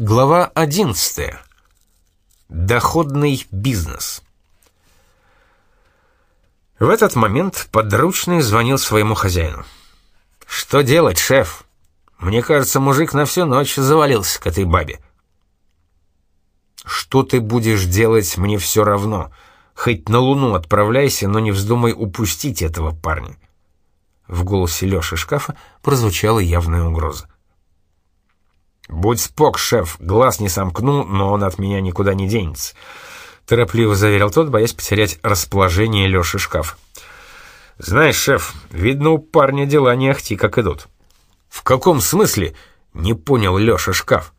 Глава 11. Доходный бизнес. В этот момент подручный звонил своему хозяину. «Что делать, шеф? Мне кажется, мужик на всю ночь завалился к этой бабе». «Что ты будешь делать, мне все равно. Хоть на Луну отправляйся, но не вздумай упустить этого парня». В голосе Лёши шкафа прозвучала явная угроза. «Будь спок, шеф, глаз не сомкну, но он от меня никуда не денется», — торопливо заверил тот, боясь потерять расположение Лёши шкаф. «Знаешь, шеф, видно, у парня дела не ахти как идут». «В каком смысле?» — не понял Лёша шкаф.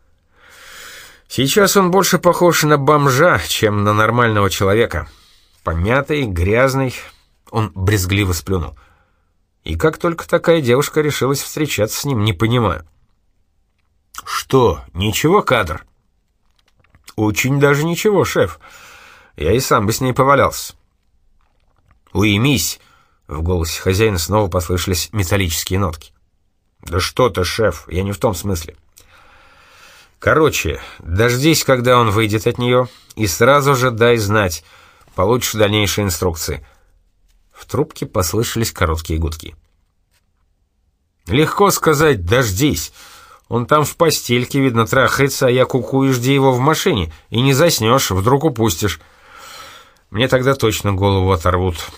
«Сейчас он больше похож на бомжа, чем на нормального человека. Помятый, грязный». Он брезгливо сплюнул. «И как только такая девушка решилась встречаться с ним, не понимаю». «Что, ничего, кадр?» «Очень даже ничего, шеф. Я и сам бы с ней повалялся». «Уймись!» — в голосе хозяина снова послышались металлические нотки. «Да что ты, шеф, я не в том смысле». «Короче, дождись, когда он выйдет от нее, и сразу же дай знать, получишь дальнейшие инструкции». В трубке послышались короткие гудки. «Легко сказать «дождись», он там в постельке, видно, трахается, а я кукую, жди его в машине. И не заснешь, вдруг упустишь. Мне тогда точно голову оторвут».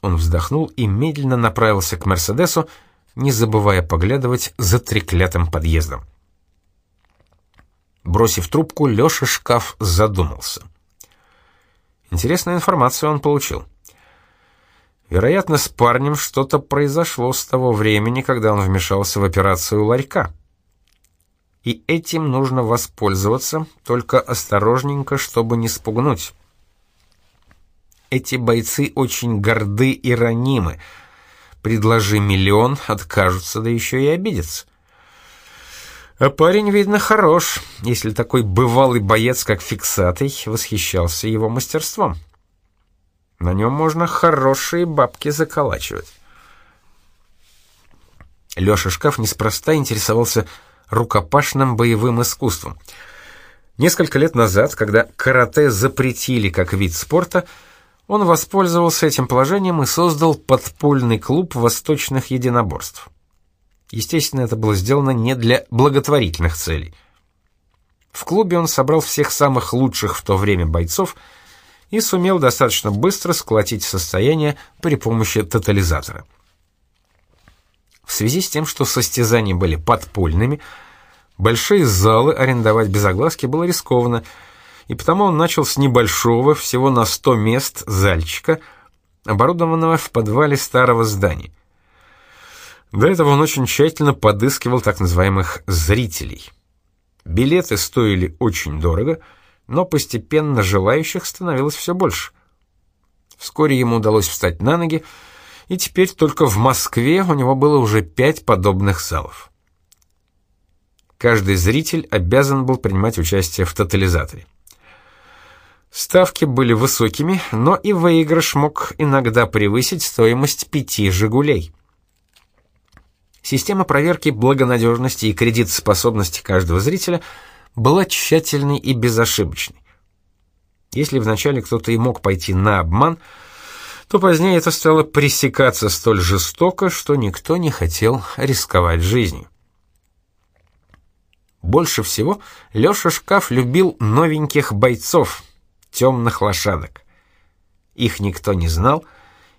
Он вздохнул и медленно направился к «Мерседесу», не забывая поглядывать за треклятым подъездом. Бросив трубку, Лёша шкаф задумался. Интересную информацию он получил. Вероятно, с парнем что-то произошло с того времени, когда он вмешался в операцию ларька и этим нужно воспользоваться, только осторожненько, чтобы не спугнуть. Эти бойцы очень горды и ранимы. Предложи миллион, откажутся, да еще и обидятся. А парень, видно, хорош, если такой бывалый боец, как Фиксатый, восхищался его мастерством. На нем можно хорошие бабки заколачивать. Леша Шкаф неспроста интересовался рукопашным боевым искусством. Несколько лет назад, когда карате запретили как вид спорта, он воспользовался этим положением и создал подпольный клуб восточных единоборств. Естественно, это было сделано не для благотворительных целей. В клубе он собрал всех самых лучших в то время бойцов и сумел достаточно быстро сколотить состояние при помощи тотализатора. В связи с тем, что состязания были подпольными, большие залы арендовать без огласки было рискованно, и потому он начал с небольшого, всего на 100 мест, зальчика, оборудованного в подвале старого здания. До этого он очень тщательно подыскивал так называемых «зрителей». Билеты стоили очень дорого, но постепенно желающих становилось все больше. Вскоре ему удалось встать на ноги, и теперь только в Москве у него было уже пять подобных залов. Каждый зритель обязан был принимать участие в тотализаторе. Ставки были высокими, но и выигрыш мог иногда превысить стоимость пяти «Жигулей». Система проверки благонадежности и кредитоспособности каждого зрителя была тщательной и безошибочной. Если вначале кто-то и мог пойти на обман – то позднее это стало пресекаться столь жестоко, что никто не хотел рисковать жизнью. Больше всего Лёша Шкаф любил новеньких бойцов, темных лошадок. Их никто не знал,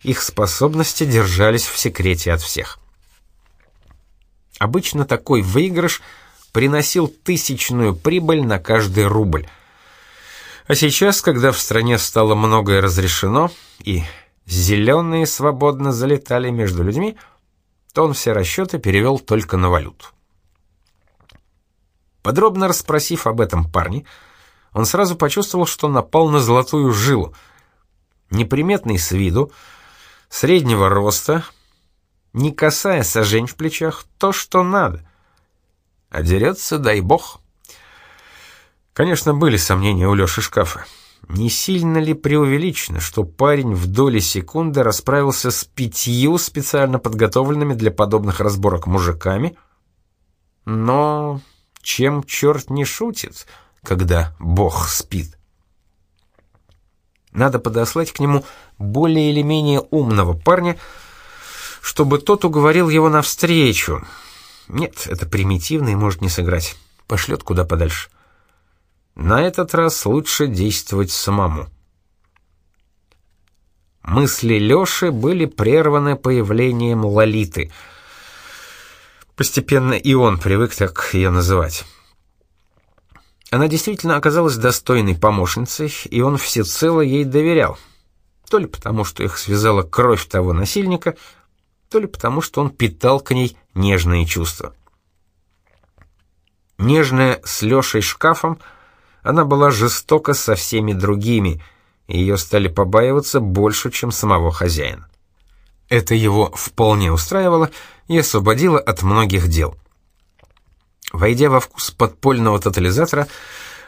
их способности держались в секрете от всех. Обычно такой выигрыш приносил тысячную прибыль на каждый рубль. А сейчас, когда в стране стало многое разрешено, и зеленые свободно залетали между людьми, то он все расчеты перевел только на валюту. Подробно расспросив об этом парне, он сразу почувствовал, что напал на золотую жилу. Неприметный с виду, среднего роста, не касая сажень в плечах, то, что надо. А дерется, дай бог. Конечно, были сомнения у Лёши Шкафа. Не сильно ли преувеличено, что парень в доли секунды расправился с пятью специально подготовленными для подобных разборок мужиками? Но чем черт не шутит, когда Бог спит. Надо подослать к нему более или менее умного парня, чтобы тот уговорил его навстречу. Нет, это примитивно и может не сыграть. Пошлет куда подальше. На этот раз лучше действовать самому. Мысли Лёши были прерваны появлением Лолиты. Постепенно и он привык так ее называть. Она действительно оказалась достойной помощницей, и он всецело ей доверял. То ли потому, что их связала кровь того насильника, то ли потому, что он питал к ней нежные чувства. Нежная с Лешей шкафом, она была жестока со всеми другими, и ее стали побаиваться больше, чем самого хозяина. Это его вполне устраивало и освободило от многих дел. Войдя во вкус подпольного тотализатора,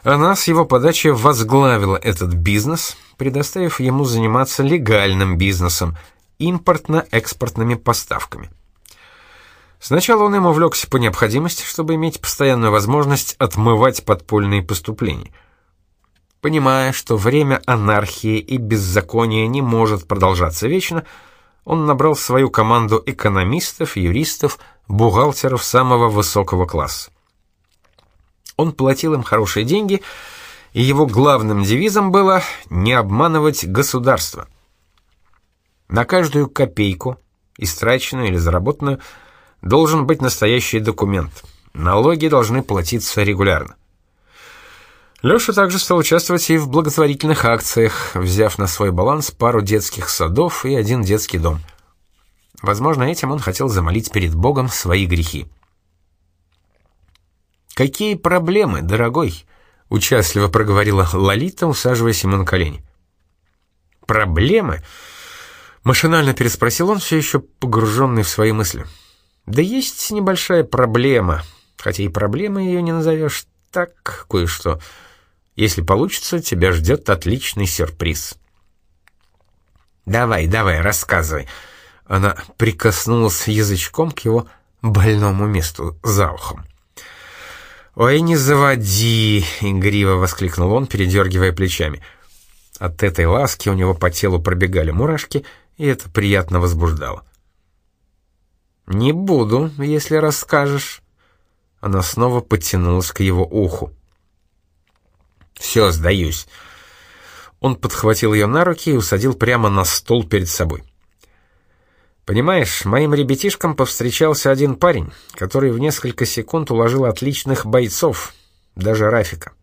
она с его подачи возглавила этот бизнес, предоставив ему заниматься легальным бизнесом, импортно-экспортными поставками. Сначала он им увлекся по необходимости, чтобы иметь постоянную возможность отмывать подпольные поступления. Понимая, что время анархии и беззакония не может продолжаться вечно, он набрал в свою команду экономистов, юристов, бухгалтеров самого высокого класса. Он платил им хорошие деньги, и его главным девизом было «не обманывать государство». На каждую копейку, истраченную или заработанную, должен быть настоящий документ. Налоги должны платиться регулярно. Лёша также стал участвовать и в благотворительных акциях, взяв на свой баланс пару детских садов и один детский дом. Возможно, этим он хотел замолить перед Богом свои грехи. «Какие проблемы, дорогой?» — участливо проговорила Лолита, усаживаясь ему на колени. «Проблемы?» — машинально переспросил он, все еще погруженный в свои мысли. «Да есть небольшая проблема, хотя и проблемой ее не назовешь. Так, кое-что. Если получится, тебя ждет отличный сюрприз». «Давай, давай, рассказывай». Она прикоснулась язычком к его больному месту за ухом. «Ой, не заводи!» — игриво воскликнул он, передергивая плечами. От этой ласки у него по телу пробегали мурашки, и это приятно возбуждало. «Не буду, если расскажешь». Она снова подтянулась к его уху. «Все, сдаюсь». Он подхватил ее на руки и усадил прямо на стол перед собой. Понимаешь, моим ребятишкам повстречался один парень, который в несколько секунд уложил отличных бойцов, даже Рафика.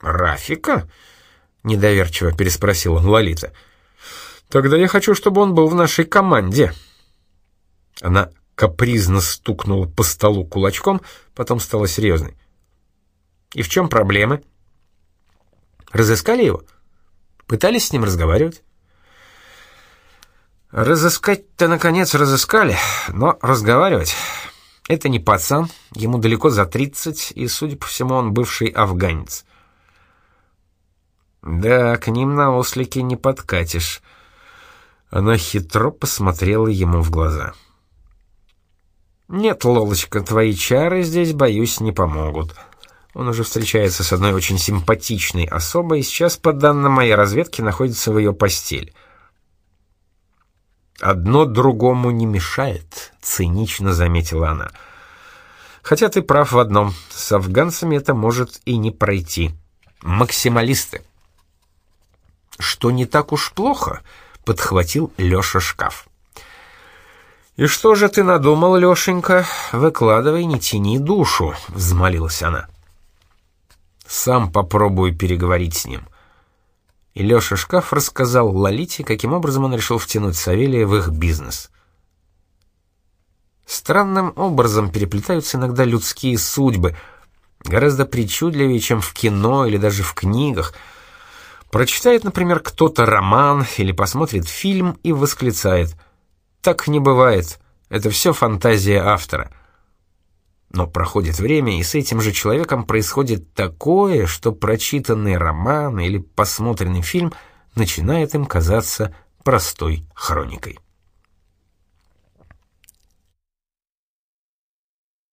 «Рафика?» — недоверчиво переспросила Лолита. «Тогда я хочу, чтобы он был в нашей команде». Она капризно стукнула по столу кулачком, потом стала серьезной. «И в чем проблемы?» «Разыскали его? Пытались с ним разговаривать?» Разыскать-то, наконец, разыскали, но разговаривать... Это не пацан, ему далеко за тридцать, и, судя по всему, он бывший афганец. Да, к ним на ослике не подкатишь. Она хитро посмотрела ему в глаза. «Нет, Лолочка, твои чары здесь, боюсь, не помогут. Он уже встречается с одной очень симпатичной особой, и сейчас, по данным моей разведки, находится в ее постели». «Одно другому не мешает», — цинично заметила она. «Хотя ты прав в одном, с афганцами это может и не пройти. Максималисты». «Что не так уж плохо», — подхватил Лёша шкаф. «И что же ты надумал, Лёшенька? Выкладывай, не тяни душу», — взмолилась она. «Сам попробую переговорить с ним. И Лёша Шкаф рассказал Лолите, каким образом он решил втянуть Савелия в их бизнес. Странным образом переплетаются иногда людские судьбы, гораздо причудливее, чем в кино или даже в книгах. Прочитает, например, кто-то роман или посмотрит фильм и восклицает «Так не бывает, это все фантазия автора». Но проходит время, и с этим же человеком происходит такое, что прочитанный роман или посмотренный фильм начинает им казаться простой хроникой.